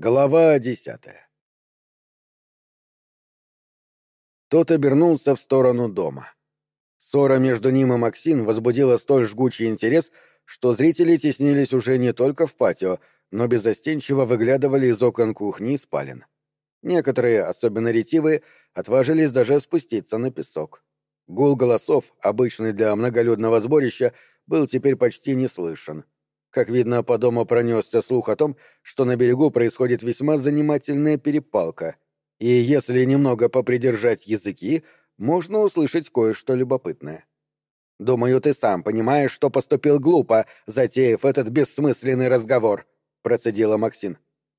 Глава десятая Тот обернулся в сторону дома. Ссора между ним и Максин возбудила столь жгучий интерес, что зрители теснились уже не только в патио, но беззастенчиво выглядывали из окон кухни и спален. Некоторые, особенно ретивые, отважились даже спуститься на песок. Гул голосов, обычный для многолюдного сборища, был теперь почти не слышен. Как видно, по дому пронесся слух о том, что на берегу происходит весьма занимательная перепалка, и если немного попридержать языки, можно услышать кое-что любопытное. «Думаю, ты сам понимаешь, что поступил глупо, затеяв этот бессмысленный разговор», — процедила Максин.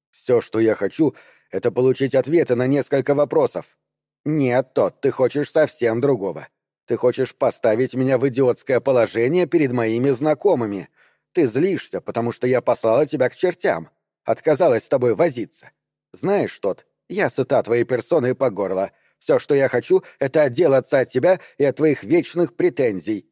«Все, что я хочу, — это получить ответы на несколько вопросов». «Нет, тот, ты хочешь совсем другого. Ты хочешь поставить меня в идиотское положение перед моими знакомыми. Ты злишься, потому что я послала тебя к чертям. Отказалась с тобой возиться. Знаешь, тот, я сыта твоей персоной по горло. Все, что я хочу, это отделаться от тебя и от твоих вечных претензий».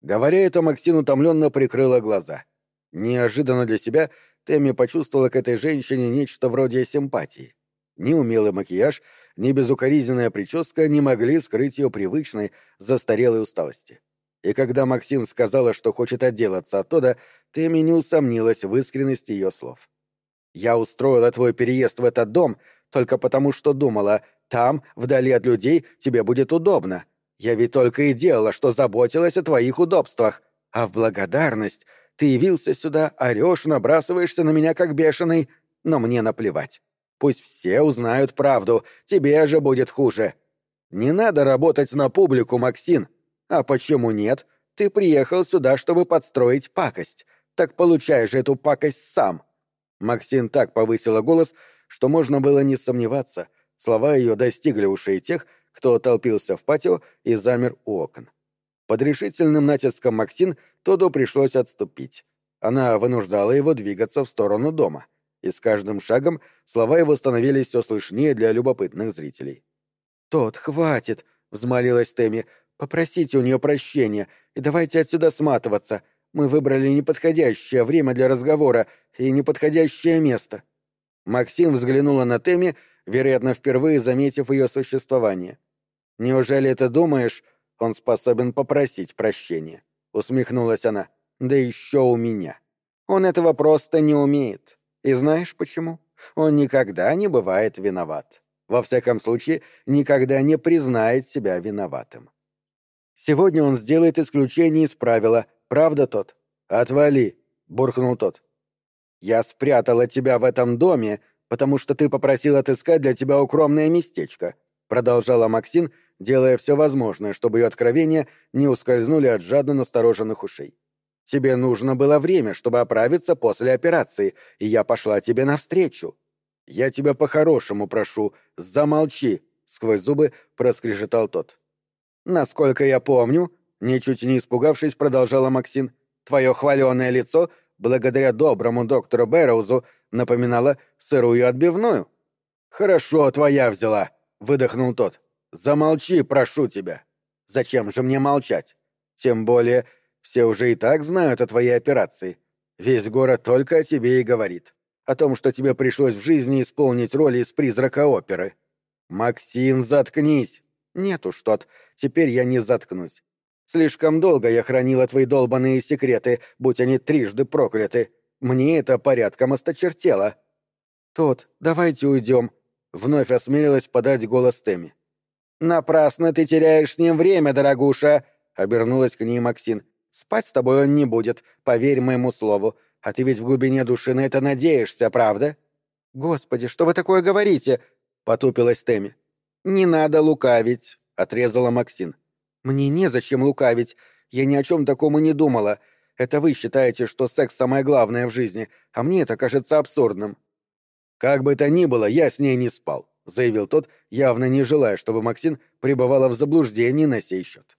Говоря это, Максин утомленно прикрыла глаза. Неожиданно для себя Тэмми почувствовала к этой женщине нечто вроде симпатии. Ни умелый макияж, ни безукоризненная прическа не могли скрыть ее привычной, застарелой усталости. И когда Максин сказала, что хочет отделаться от Тода, Тэмми не усомнилась в искренности ее слов. «Я устроила твой переезд в этот дом только потому, что думала, там, вдали от людей, тебе будет удобно. Я ведь только и делала, что заботилась о твоих удобствах. А в благодарность ты явился сюда, орешь, набрасываешься на меня как бешеный, но мне наплевать. Пусть все узнают правду, тебе же будет хуже. Не надо работать на публику, Максин. А почему нет? Ты приехал сюда, чтобы подстроить пакость. Так получай же эту пакость сам. Максин так повысила голос, что можно было не сомневаться. Слова ее достигли ушей тех, кто толпился в патио и замер у окон. Под решительным натиском Максин Тоду пришлось отступить. Она вынуждала его двигаться в сторону дома — и с каждым шагом слова его становились все слышнее для любопытных зрителей. «Тот, хватит!» — взмолилась Тэмми. «Попросите у нее прощения и давайте отсюда сматываться. Мы выбрали неподходящее время для разговора и неподходящее место». Максим взглянула на Тэмми, вероятно, впервые заметив ее существование. «Неужели ты думаешь, он способен попросить прощения?» — усмехнулась она. «Да еще у меня. Он этого просто не умеет. И знаешь почему? Он никогда не бывает виноват. Во всяком случае, никогда не признает себя виноватым. Сегодня он сделает исключение из правила, правда тот? Отвали, буркнул тот. Я спрятала тебя в этом доме, потому что ты попросил отыскать для тебя укромное местечко, продолжала Максин, делая все возможное, чтобы ее откровения не ускользнули от жадно настороженных ушей. Тебе нужно было время, чтобы оправиться после операции, и я пошла тебе навстречу. Я тебя по-хорошему прошу, замолчи, сквозь зубы проскрежетал тот. Насколько я помню, ничуть не испугавшись, продолжала Максин, твое хваленое лицо, благодаря доброму доктору Бэрроузу, напоминало сырую отбивную. Хорошо, твоя взяла, выдохнул тот. Замолчи, прошу тебя. Зачем же мне молчать? Тем более, все уже и так знают о твоей операции. Весь город только о тебе и говорит. О том, что тебе пришлось в жизни исполнить роль из призрака оперы. Максин, заткнись. Нет уж тот, теперь я не заткнусь. Слишком долго я хранила твои долбанные секреты, будь они трижды прокляты. Мне это порядком осточертело. Тот, давайте уйдем. Вновь осмелилась подать голос Тэмми. «Напрасно ты теряешь с ним время, дорогуша!» — обернулась к ней Максин. Спать с тобой он не будет, поверь моему слову. А ты ведь в глубине души на это надеешься, правда? Господи, что вы такое говорите? Потупилась Тэмми. Не надо лукавить, отрезала Максин. Мне незачем лукавить. Я ни о чем таком и не думала. Это вы считаете, что секс самое главное в жизни, а мне это кажется абсурдным. Как бы то ни было, я с ней не спал, заявил тот, явно не желая, чтобы Максин пребывала в заблуждении на сей счет.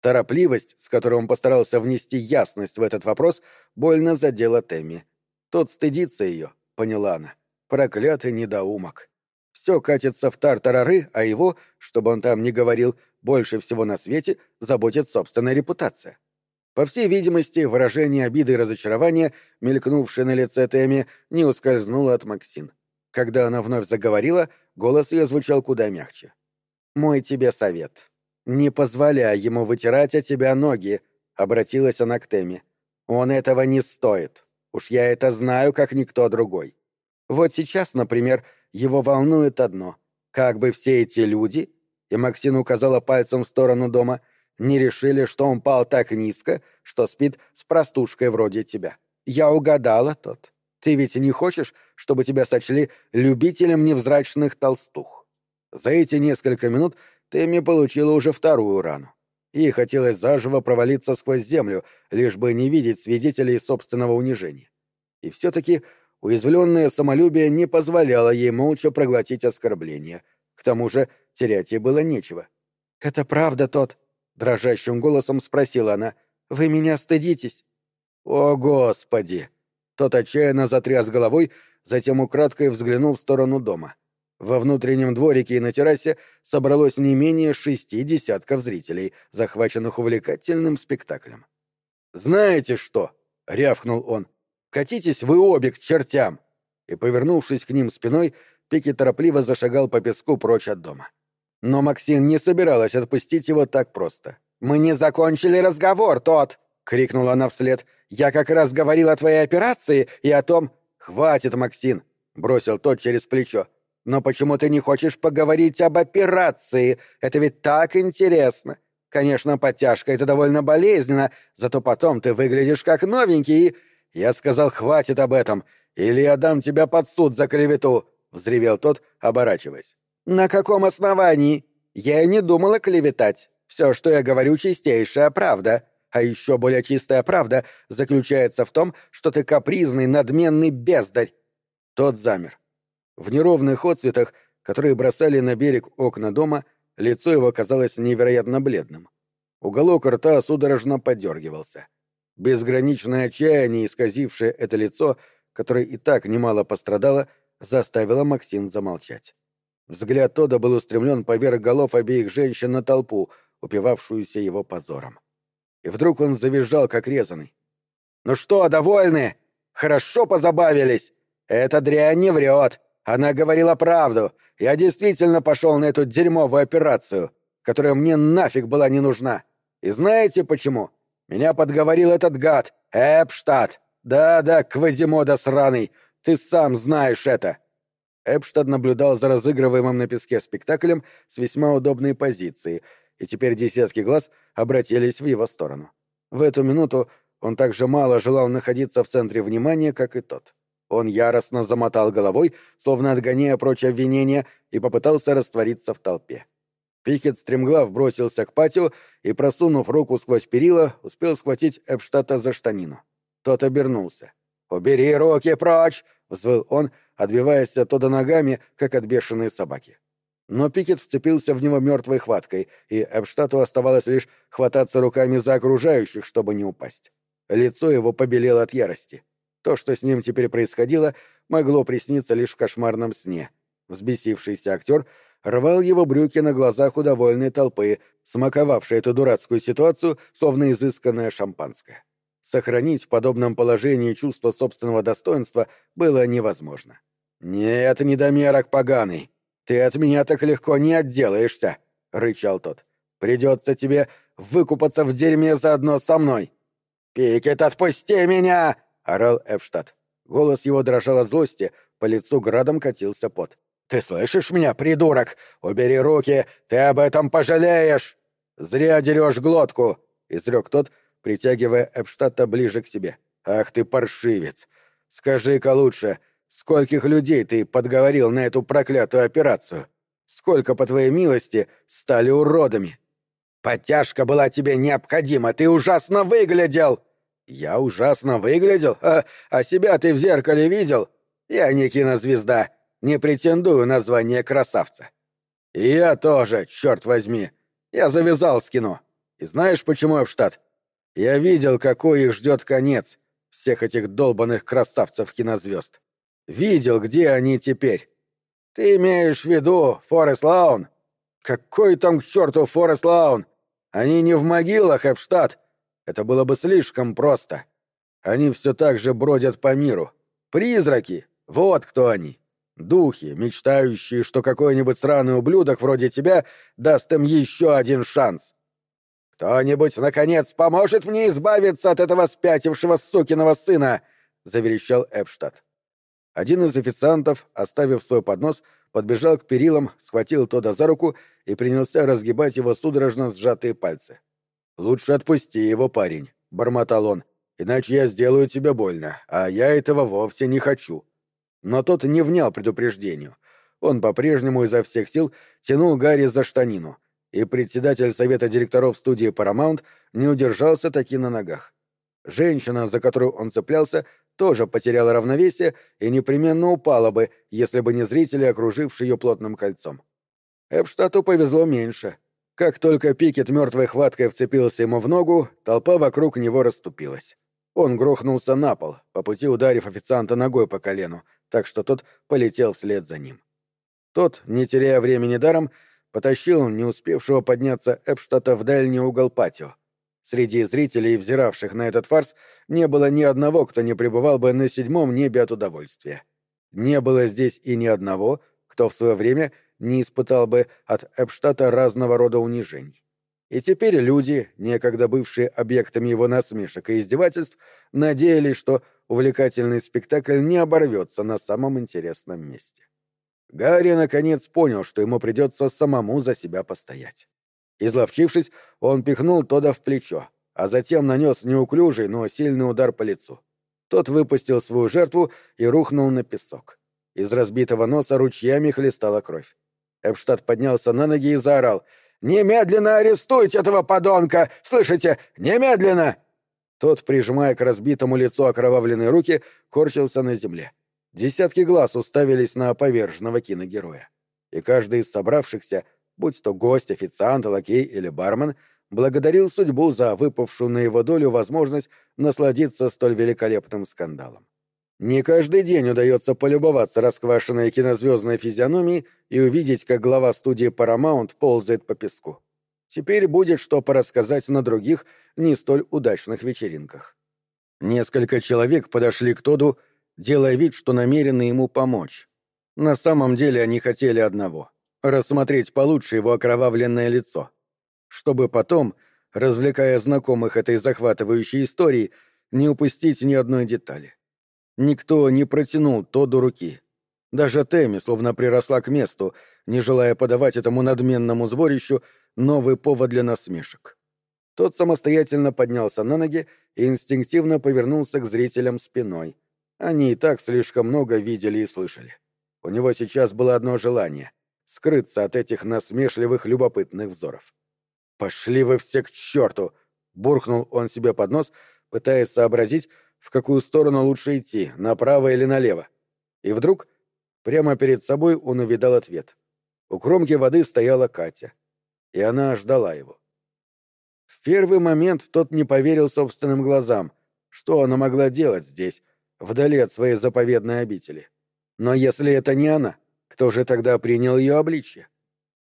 Торопливость, с которой он постарался внести ясность в этот вопрос, больно задела Тэмми. Тот стыдится ее, поняла она. Проклятый недоумок. Все катится в тартарары, а его, чтобы он там не говорил, больше всего на свете заботит собственная репутация. По всей видимости, выражение обиды и разочарования, мелькнувшее на лице Тэмми, не ускользнуло от Максин. Когда она вновь заговорила, голос ее звучал куда мягче. «Мой тебе совет. Не позволяй ему вытирать от тебя ноги», — обратилась она к Тэмми. «Он этого не стоит. Уж я это знаю, как никто другой. Вот сейчас, например, его волнует одно. Как бы все эти люди, и Максин указала пальцем в сторону дома, не решили, что он пал так низко, что спит с простушкой вроде тебя. Я угадала тот. Ты ведь не хочешь, чтобы тебя сочли любителем невзрачных толстух? За эти несколько минут Тэмми получила уже вторую рану. Ей хотелось заживо провалиться сквозь землю, лишь бы не видеть свидетелей собственного унижения. И все-таки уязвленное самолюбие не позволяло ей молча проглотить оскорбление. К тому же терять ей было нечего. «Это правда тот?» — дрожащим голосом спросила она. «Вы меня стыдитесь?» «О, Господи!» Тот отчаянно затряс головой, затем украдкой взглянул в сторону дома. Во внутреннем дворике и на террасе собралось не менее шести десятков зрителей, захваченных увлекательным спектаклем. «Знаете что?» — рявкнул он. «Катитесь вы обе к чертям!» И, повернувшись к ним спиной, Пики торопливо зашагал по песку прочь от дома. Но Максим не собиралась отпустить его так просто. «Мы не закончили разговор, тот!» — крикнула она вслед. «Я как раз говорил о твоей операции и о том...» «Хватит, Максим!» — бросил тот через плечо. Но почему ты не хочешь поговорить об операции? Это ведь так интересно. Конечно, подтяжка — это довольно болезненно, зато потом ты выглядишь как новенький и... Я сказал, хватит об этом, или я дам тебя под суд за клевету, — взревел тот, оборачиваясь. На каком основании? Я и не думала клеветать. Все, что я говорю, чистейшая правда. А еще более чистая правда заключается в том, что ты капризный, надменный бездарь. Тот замер. В неровных отцветах, которые бросали на берег окна дома, лицо его казалось невероятно бледным. Уголок рта судорожно подергивался. Безграничное отчаяние, исказившее это лицо, которое и так немало пострадало, заставило Максим замолчать. Взгляд Тода был устремлен поверх голов обеих женщин на толпу, упивавшуюся его позором. И вдруг он завизжал, как резанный. «Ну что, довольны? Хорошо позабавились? Эта дрянь не врет. Она говорила правду. Я действительно пошел на эту дерьмовую операцию, которая мне нафиг была не нужна. И знаете почему? Меня подговорил этот гад, Эпштадт. Да-да, Квазимода сраный. Ты сам знаешь это. Эпштадт наблюдал за разыгрываемым на песке спектаклем с весьма удобной позиции, и теперь десятки глаз обратились в его сторону. В эту минуту он так же мало желал находиться в центре внимания, как и тот. Он яростно замотал головой, словно отгоняя прочь обвинения, и попытался раствориться в толпе. Пикет стремглав бросился к патио и, просунув руку сквозь перила, успел схватить Эпштата за штанину. Тот обернулся. «Убери руки прочь!» — взвыл он, отбиваясь оттуда ногами, как от бешеной собаки. Но Пикет вцепился в него мертвой хваткой, и Эпштату оставалось лишь хвататься руками за окружающих, чтобы не упасть. Лицо его побелело от ярости. То, что с ним теперь происходило, могло присниться лишь в кошмарном сне. Взбесившийся актер рвал его брюки на глазах у довольной толпы, смаковавшей эту дурацкую ситуацию, словно изысканное шампанское. Сохранить в подобном положении чувство собственного достоинства было невозможно. «Нет, недомерок поганый, ты от меня так легко не отделаешься», — рычал тот. «Придется тебе выкупаться в дерьме заодно со мной». «Пикет, отпусти меня!» орал Эфштадт. Голос его дрожал от злости, по лицу градом катился пот. «Ты слышишь меня, придурок? Убери руки, ты об этом пожалеешь!» «Зря дерешь глотку!» — изрек тот, притягивая Эпштадта ближе к себе. «Ах ты паршивец! Скажи-ка лучше, скольких людей ты подговорил на эту проклятую операцию? Сколько, по твоей милости, стали уродами?» «Подтяжка была тебе необходима, ты ужасно выглядел!» «Я ужасно выглядел? А, а себя ты в зеркале видел? Я не кинозвезда, не претендую на звание красавца». И «Я тоже, черт возьми. Я завязал с кино. И знаешь, почему я в штат? Я видел, какой их ждет конец, всех этих долбанных красавцев-кинозвезд. Видел, где они теперь. Ты имеешь в виду Форест Лаун? Какой там к черту Форест Лаун? Они не в могилах, а в штат. Это было бы слишком просто. Они все так же бродят по миру. Призраки! Вот кто они. Духи, мечтающие, что какой-нибудь сраный ублюдок вроде тебя даст им еще один шанс. «Кто-нибудь, наконец, поможет мне избавиться от этого спятившего сукиного сына!» — заверещал Эпштадт. Один из официантов, оставив свой поднос, подбежал к перилам, схватил Тода за руку и принялся разгибать его судорожно сжатые пальцы. «Лучше отпусти его, парень», — бормотал он, — «иначе я сделаю тебе больно, а я этого вовсе не хочу». Но тот не внял предупреждению. Он по-прежнему изо всех сил тянул Гарри за штанину, и председатель совета директоров студии Paramount не удержался таки на ногах. Женщина, за которую он цеплялся, тоже потеряла равновесие и непременно упала бы, если бы не зрители, окружившие ее плотным кольцом. Эпштату повезло меньше. Как только Пикет мертвой хваткой вцепился ему в ногу, толпа вокруг него расступилась. Он грохнулся на пол, по пути ударив официанта ногой по колену, так что тот полетел вслед за ним. Тот, не теряя времени даром, потащил не успевшего подняться Эпштата в дальний угол патио. Среди зрителей, взиравших на этот фарс, не было ни одного, кто не пребывал бы на седьмом небе от удовольствия. Не было здесь и ни одного, кто в свое время не испытал бы от Эпштата разного рода унижений. И теперь люди, некогда бывшие объектами его насмешек и издевательств, надеялись, что увлекательный спектакль не оборвется на самом интересном месте. Гарри наконец понял, что ему придется самому за себя постоять. Изловчившись, он пихнул Тода в плечо, а затем нанес неуклюжий, но сильный удар по лицу. Тот выпустил свою жертву и рухнул на песок. Из разбитого носа ручьями хлестала кровь. Эпштадт поднялся на ноги и заорал — «Немедленно арестуйте этого подонка! Слышите? Немедленно!» Тот, прижимая к разбитому лицу окровавленные руки, корчился на земле. Десятки глаз уставились на поверженного киногероя. И каждый из собравшихся, будь то гость, официант, лакей или бармен, благодарил судьбу за выпавшую на его долю возможность насладиться столь великолепным скандалом. Не каждый день удается полюбоваться расквашенной кинозвездной физиономией и увидеть, как глава студии Paramount ползает по песку. Теперь будет что порассказать на других, не столь удачных вечеринках. Несколько человек подошли к Тоду, делая вид, что намерены ему помочь. На самом деле они хотели одного — рассмотреть получше его окровавленное лицо. Чтобы потом, развлекая знакомых этой захватывающей истории, не упустить ни одной детали. Никто не протянул Тоду руки. Даже Тэмми словно приросла к месту, не желая подавать этому надменному сборищу новый повод для насмешек. Тот самостоятельно поднялся на ноги и инстинктивно повернулся к зрителям спиной. Они и так слишком много видели и слышали. У него сейчас было одно желание — скрыться от этих насмешливых любопытных взоров. «Пошли вы все к черту!» — буркнул он себе под нос, пытаясь сообразить, в какую сторону лучше идти, направо или налево. И вдруг, прямо перед собой он увидал ответ. У кромки воды стояла Катя. И она ждала его. В первый момент тот не поверил собственным глазам. Что она могла делать здесь, вдали от своей заповедной обители? Но если это не она, кто же тогда принял ее обличье?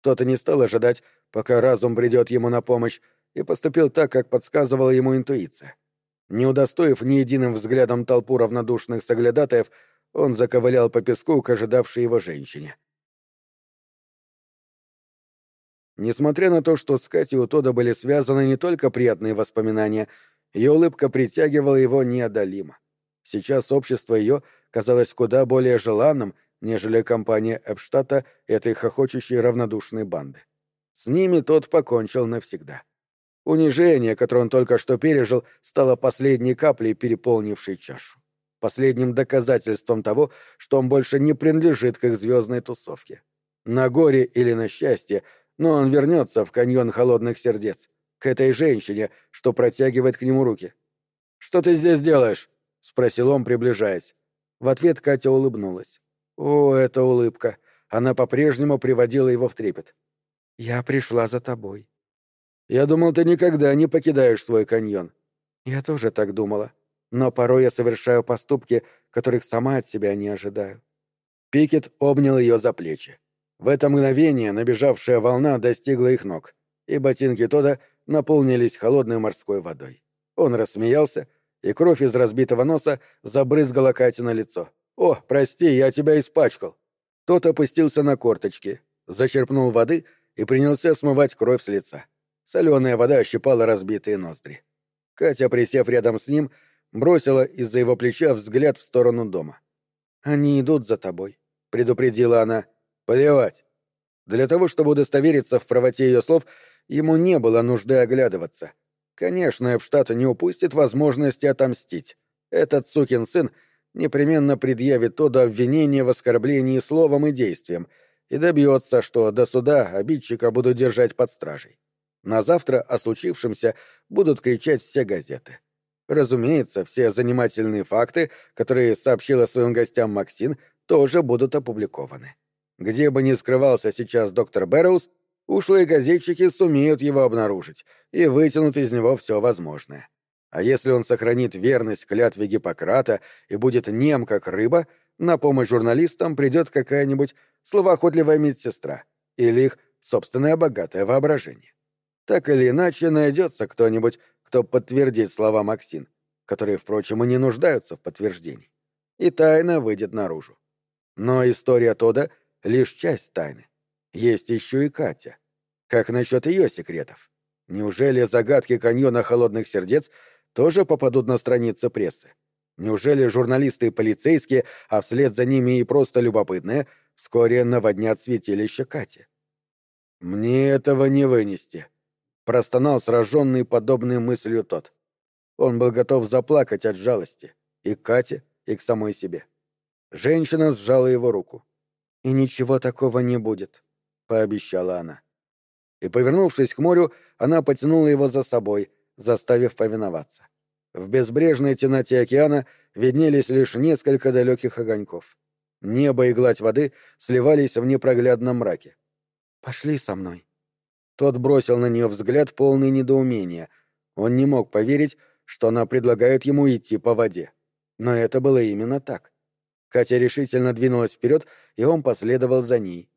Тот и не стал ожидать, пока разум придет ему на помощь, и поступил так, как подсказывала ему интуиция. Не удостоив ни единым взглядом толпу равнодушных соглядатаев, он заковылял по песку к ожидавшей его женщине. Несмотря на то, что с Катей у Тода были связаны не только приятные воспоминания, ее улыбка притягивала его неодолимо. Сейчас общество ее казалось куда более желанным, нежели компания Эпштата этой хохочущей равнодушной банды. С ними тот покончил навсегда. Унижение, которое он только что пережил, стало последней каплей, переполнившей чашу. Последним доказательством того, что он больше не принадлежит к их звездной тусовке. На горе или на счастье, но он вернется в каньон холодных сердец, к этой женщине, что протягивает к нему руки. «Что ты здесь делаешь?» — спросил он, приближаясь. В ответ Катя улыбнулась. О, эта улыбка! Она по-прежнему приводила его в трепет. «Я пришла за тобой», я думал, ты никогда не покидаешь свой каньон. Я тоже так думала. Но порой я совершаю поступки, которых сама от себя не ожидаю. Пикет обнял ее за плечи. В это мгновение набежавшая волна достигла их ног, и ботинки Тода наполнились холодной морской водой. Он рассмеялся, и кровь из разбитого носа забрызгала Кате на лицо. «О, прости, я тебя испачкал!» Тот опустился на корточки, зачерпнул воды и принялся смывать кровь с лица. Соленая вода ощипала разбитые ноздри. Катя, присев рядом с ним, бросила из-за его плеча взгляд в сторону дома. «Они идут за тобой», — предупредила она. «Плевать». Для того, чтобы удостовериться в правоте ее слов, ему не было нужды оглядываться. Конечно, Эпштадт не упустит возможности отомстить. Этот сукин сын непременно предъявит то до обвинения в оскорблении словом и действием и добьется, что до суда обидчика будут держать под стражей. На завтра о случившемся будут кричать все газеты. Разумеется, все занимательные факты, которые сообщила своим гостям Максин, тоже будут опубликованы. Где бы ни скрывался сейчас доктор Бэрроуз, ушлые газетчики сумеют его обнаружить и вытянут из него все возможное. А если он сохранит верность клятве Гиппократа и будет нем, как рыба, на помощь журналистам придет какая-нибудь словоохотливая медсестра или их собственное богатое воображение. Так или иначе, найдется кто-нибудь, кто подтвердит слова Максин, которые, впрочем, и не нуждаются в подтверждении. И тайна выйдет наружу. Но история Тода — лишь часть тайны. Есть еще и Катя. Как насчет ее секретов? Неужели загадки каньона холодных сердец тоже попадут на страницы прессы? Неужели журналисты и полицейские, а вслед за ними и просто любопытные, вскоре наводнят святилище Кати? «Мне этого не вынести», — простонал сраженный подобной мыслью тот. Он был готов заплакать от жалости и к Кате, и к самой себе. Женщина сжала его руку. «И ничего такого не будет», — пообещала она. И, повернувшись к морю, она потянула его за собой, заставив повиноваться. В безбрежной темноте океана виднелись лишь несколько далеких огоньков. Небо и гладь воды сливались в непроглядном мраке. «Пошли со мной». Тот бросил на нее взгляд полный недоумения. Он не мог поверить, что она предлагает ему идти по воде. Но это было именно так. Катя решительно двинулась вперед, и он последовал за ней.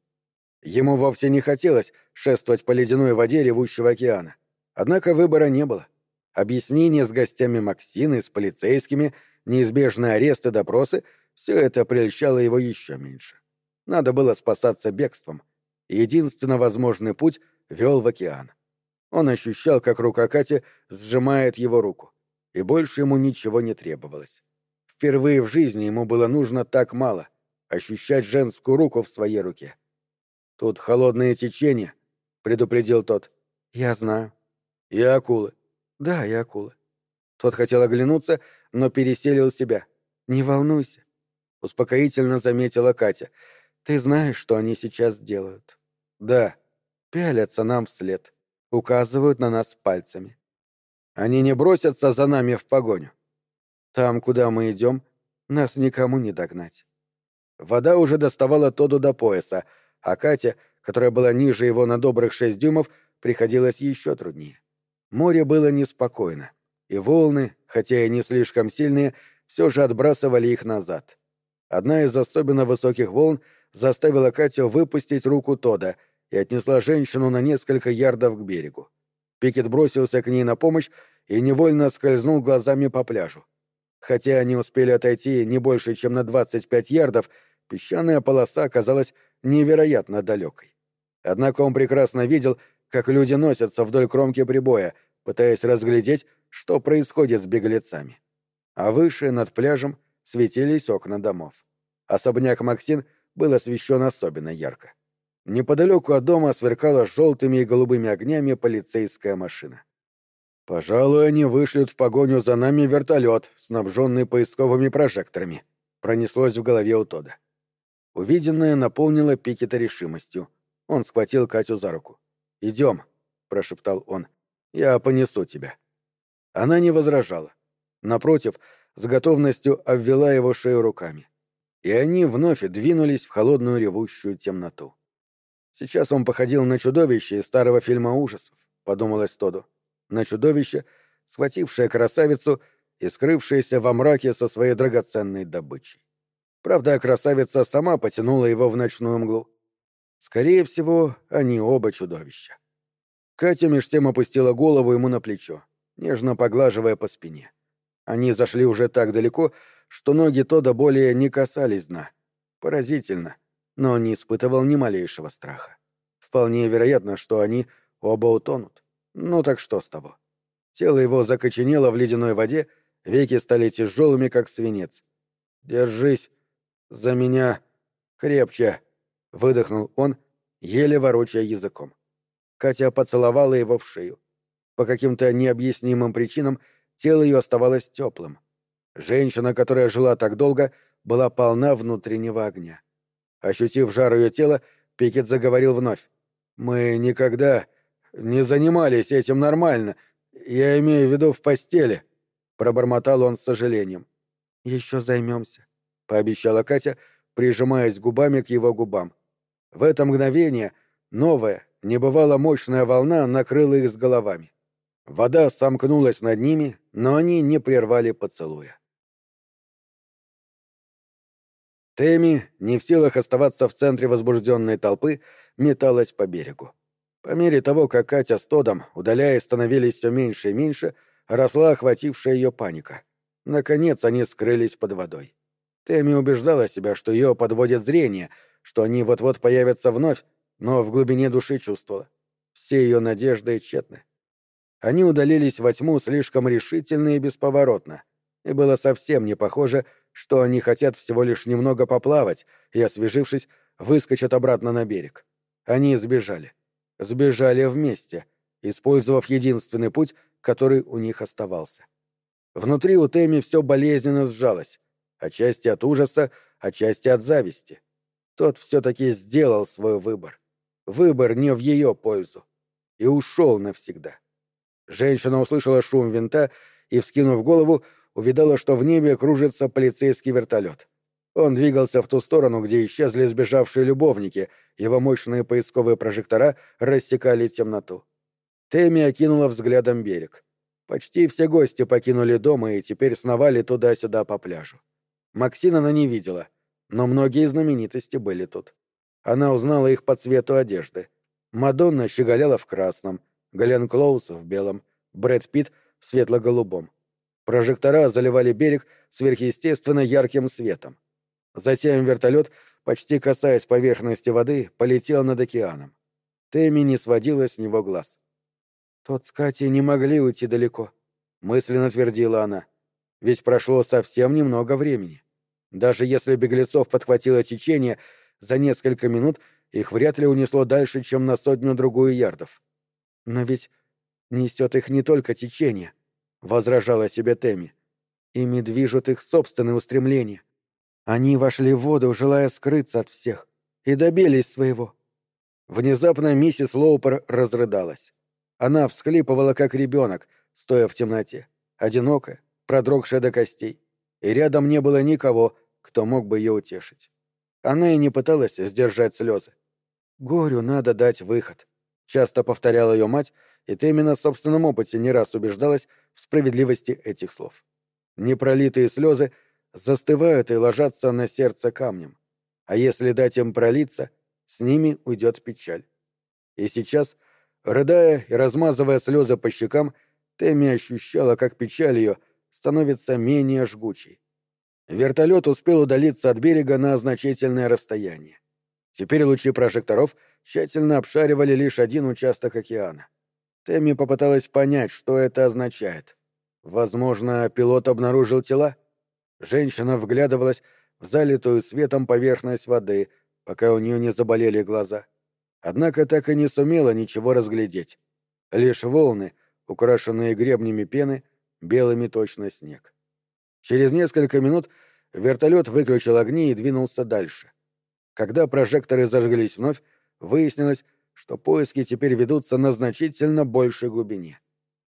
Ему вовсе не хотелось шествовать по ледяной воде ревущего океана. Однако выбора не было. Объяснения с гостями Максины, с полицейскими, неизбежные аресты, допросы — все это прельщало его еще меньше. Надо было спасаться бегством. единственно возможный путь вел в океан. Он ощущал, как рука Кати сжимает его руку и больше ему ничего не требовалось. Впервые в жизни ему было нужно так мало — ощущать женскую руку в своей руке. «Тут холодные течения», — предупредил тот. «Я знаю». «И акулы». «Да, и акулы». Тот хотел оглянуться, но переселил себя. «Не волнуйся», — успокоительно заметила Катя. «Ты знаешь, что они сейчас делают?» «Да». «Пялятся нам вслед. Указывают на нас пальцами. Они не бросятся за нами в погоню. Там, куда мы идем, нас никому не догнать. Вода уже доставала Тоду до пояса, а Катя, которая была ниже его на добрых шесть дюймов, приходилось еще труднее. Море было неспокойно, и волны, хотя и не слишком сильные, все же отбрасывали их назад. Одна из особенно высоких волн заставила Катю выпустить руку Тода и отнесла женщину на несколько ярдов к берегу. Пикет бросился к ней на помощь и невольно скользнул глазами по пляжу. Хотя они успели отойти не больше, чем на 25 ярдов, песчаная полоса оказалась невероятно далекой. Однако он прекрасно видел, как люди носятся вдоль кромки прибоя, пытаясь разглядеть, что происходит с беглецами. А выше, над пляжем, светились окна домов. Особняк Максин был освещен особенно ярко. Неподалеку от дома сверкала желтыми и голубыми огнями полицейская машина. «Пожалуй, они вышлют в погоню за нами вертолет, снабженный поисковыми прожекторами», — пронеслось в голове у Тода. Увиденное наполнило Пикета решимостью. Он схватил Катю за руку. «Идем», — прошептал он. «Я понесу тебя». Она не возражала. Напротив, с готовностью обвела его шею руками. И они вновь двинулись в холодную ревущую темноту. Сейчас он походил на чудовище из старого фильма ужасов, подумалось Тоду. На чудовище, схватившее красавицу и скрывшееся во мраке со своей драгоценной добычей. Правда, красавица сама потянула его в ночную мглу. Скорее всего, они оба чудовища. Катя меж тем опустила голову ему на плечо, нежно поглаживая по спине. Они зашли уже так далеко, что ноги Тода более не касались дна. Поразительно, но не испытывал ни малейшего страха. Вполне вероятно, что они оба утонут. Ну так что с того? Тело его закоченело в ледяной воде, веки стали тяжелыми, как свинец. «Держись за меня крепче», — выдохнул он, еле ворочая языком. Катя поцеловала его в шею. По каким-то необъяснимым причинам тело ее оставалось теплым. Женщина, которая жила так долго, была полна внутреннего огня. Ощутив жар ее тела, Пикет заговорил вновь. «Мы никогда не занимались этим нормально. Я имею в виду в постели», — пробормотал он с сожалением. «Еще займемся», — пообещала Катя, прижимаясь губами к его губам. В это мгновение новая, небывало мощная волна накрыла их с головами. Вода сомкнулась над ними, но они не прервали поцелуя. Тэмми, не в силах оставаться в центре возбужденной толпы, металась по берегу. По мере того, как Катя с Тодом, удаляясь, становились все меньше и меньше, росла охватившая ее паника. Наконец они скрылись под водой. Тэмми убеждала себя, что ее подводит зрение, что они вот-вот появятся вновь, но в глубине души чувствовала. Все ее надежды тщетны. Они удалились во тьму слишком решительно и бесповоротно, и было совсем не похоже, что они хотят всего лишь немного поплавать и, освежившись, выскочат обратно на берег. Они сбежали. Сбежали вместе, использовав единственный путь, который у них оставался. Внутри у Тэмми все болезненно сжалось, отчасти от ужаса, отчасти от зависти. Тот все-таки сделал свой выбор. Выбор не в ее пользу. И ушел навсегда. Женщина услышала шум винта и, вскинув голову, увидала, что в небе кружится полицейский вертолет. Он двигался в ту сторону, где исчезли сбежавшие любовники, его мощные поисковые прожектора рассекали темноту. Тэмми окинула взглядом берег. Почти все гости покинули дом и теперь сновали туда-сюда по пляжу. Максин она не видела, но многие знаменитости были тут. Она узнала их по цвету одежды. Мадонна щеголяла в красном, Глен Клоуз в белом, Брэд Питт в светло-голубом. Прожектора заливали берег сверхъестественно ярким светом. Затем вертолет, почти касаясь поверхности воды, полетел над океаном. Тэмми не сводила с него глаз. «Тот с Катей не могли уйти далеко», — мысленно твердила она. «Ведь прошло совсем немного времени. Даже если беглецов подхватило течение, за несколько минут их вряд ли унесло дальше, чем на сотню-другую ярдов. Но ведь несет их не только течение. — возражала себе Тэмми. «Ими движут их собственные устремления. Они вошли в воду, желая скрыться от всех, и добились своего». Внезапно миссис Лоупер разрыдалась. Она всхлипывала, как ребенок, стоя в темноте, одинокая, продрогшая до костей, и рядом не было никого, кто мог бы ее утешить. Она и не пыталась сдержать слезы. «Горю надо дать выход», — часто повторяла ее мать, и именно в собственном опыте не раз убеждалась в справедливости этих слов. Непролитые слезы застывают и ложатся на сердце камнем, а если дать им пролиться, с ними уйдет печаль. И сейчас, рыдая и размазывая слезы по щекам, Тэмми ощущала, как печаль ее становится менее жгучей. Вертолет успел удалиться от берега на значительное расстояние. Теперь лучи прожекторов тщательно обшаривали лишь один участок океана — Тэмми попыталась понять, что это означает. Возможно, пилот обнаружил тела? Женщина вглядывалась в залитую светом поверхность воды, пока у нее не заболели глаза. Однако так и не сумела ничего разглядеть. Лишь волны, украшенные гребнями пены, белыми точно снег. Через несколько минут вертолет выключил огни и двинулся дальше. Когда прожекторы зажглись вновь, выяснилось, что поиски теперь ведутся на значительно большей глубине.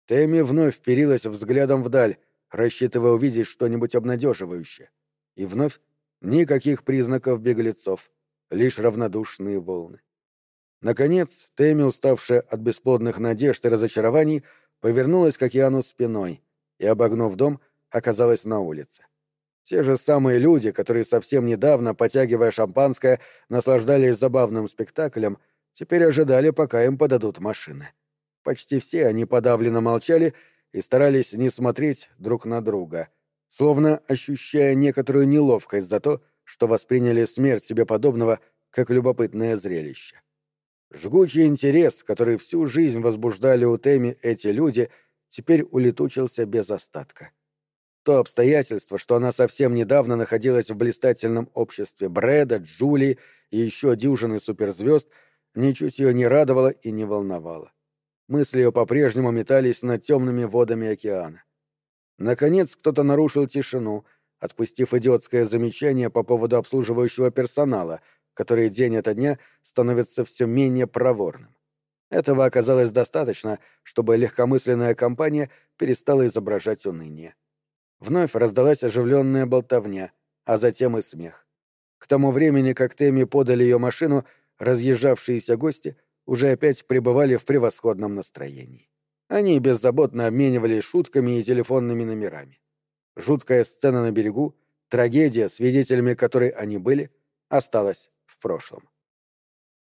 Тэмми вновь вперилась взглядом вдаль, рассчитывая увидеть что-нибудь обнадеживающее. И вновь никаких признаков беглецов, лишь равнодушные волны. Наконец, Тэмми, уставшая от бесплодных надежд и разочарований, повернулась к океану спиной и, обогнув дом, оказалась на улице. Те же самые люди, которые совсем недавно, потягивая шампанское, наслаждались забавным спектаклем, теперь ожидали, пока им подадут машины. Почти все они подавленно молчали и старались не смотреть друг на друга, словно ощущая некоторую неловкость за то, что восприняли смерть себе подобного как любопытное зрелище. Жгучий интерес, который всю жизнь возбуждали у Теми эти люди, теперь улетучился без остатка. То обстоятельство, что она совсем недавно находилась в блистательном обществе Брэда, Джули и еще дюжины суперзвезд, ничуть ее не радовало и не волновало. Мысли ее по-прежнему метались над темными водами океана. Наконец кто-то нарушил тишину, отпустив идиотское замечание по поводу обслуживающего персонала, который день ото дня становится все менее проворным. Этого оказалось достаточно, чтобы легкомысленная компания перестала изображать уныние. Вновь раздалась оживленная болтовня, а затем и смех. К тому времени, как Тэмми подали ее машину, разъезжавшиеся гости — уже опять пребывали в превосходном настроении. Они беззаботно обменивались шутками и телефонными номерами. Жуткая сцена на берегу, трагедия, свидетелями которой они были, осталась в прошлом.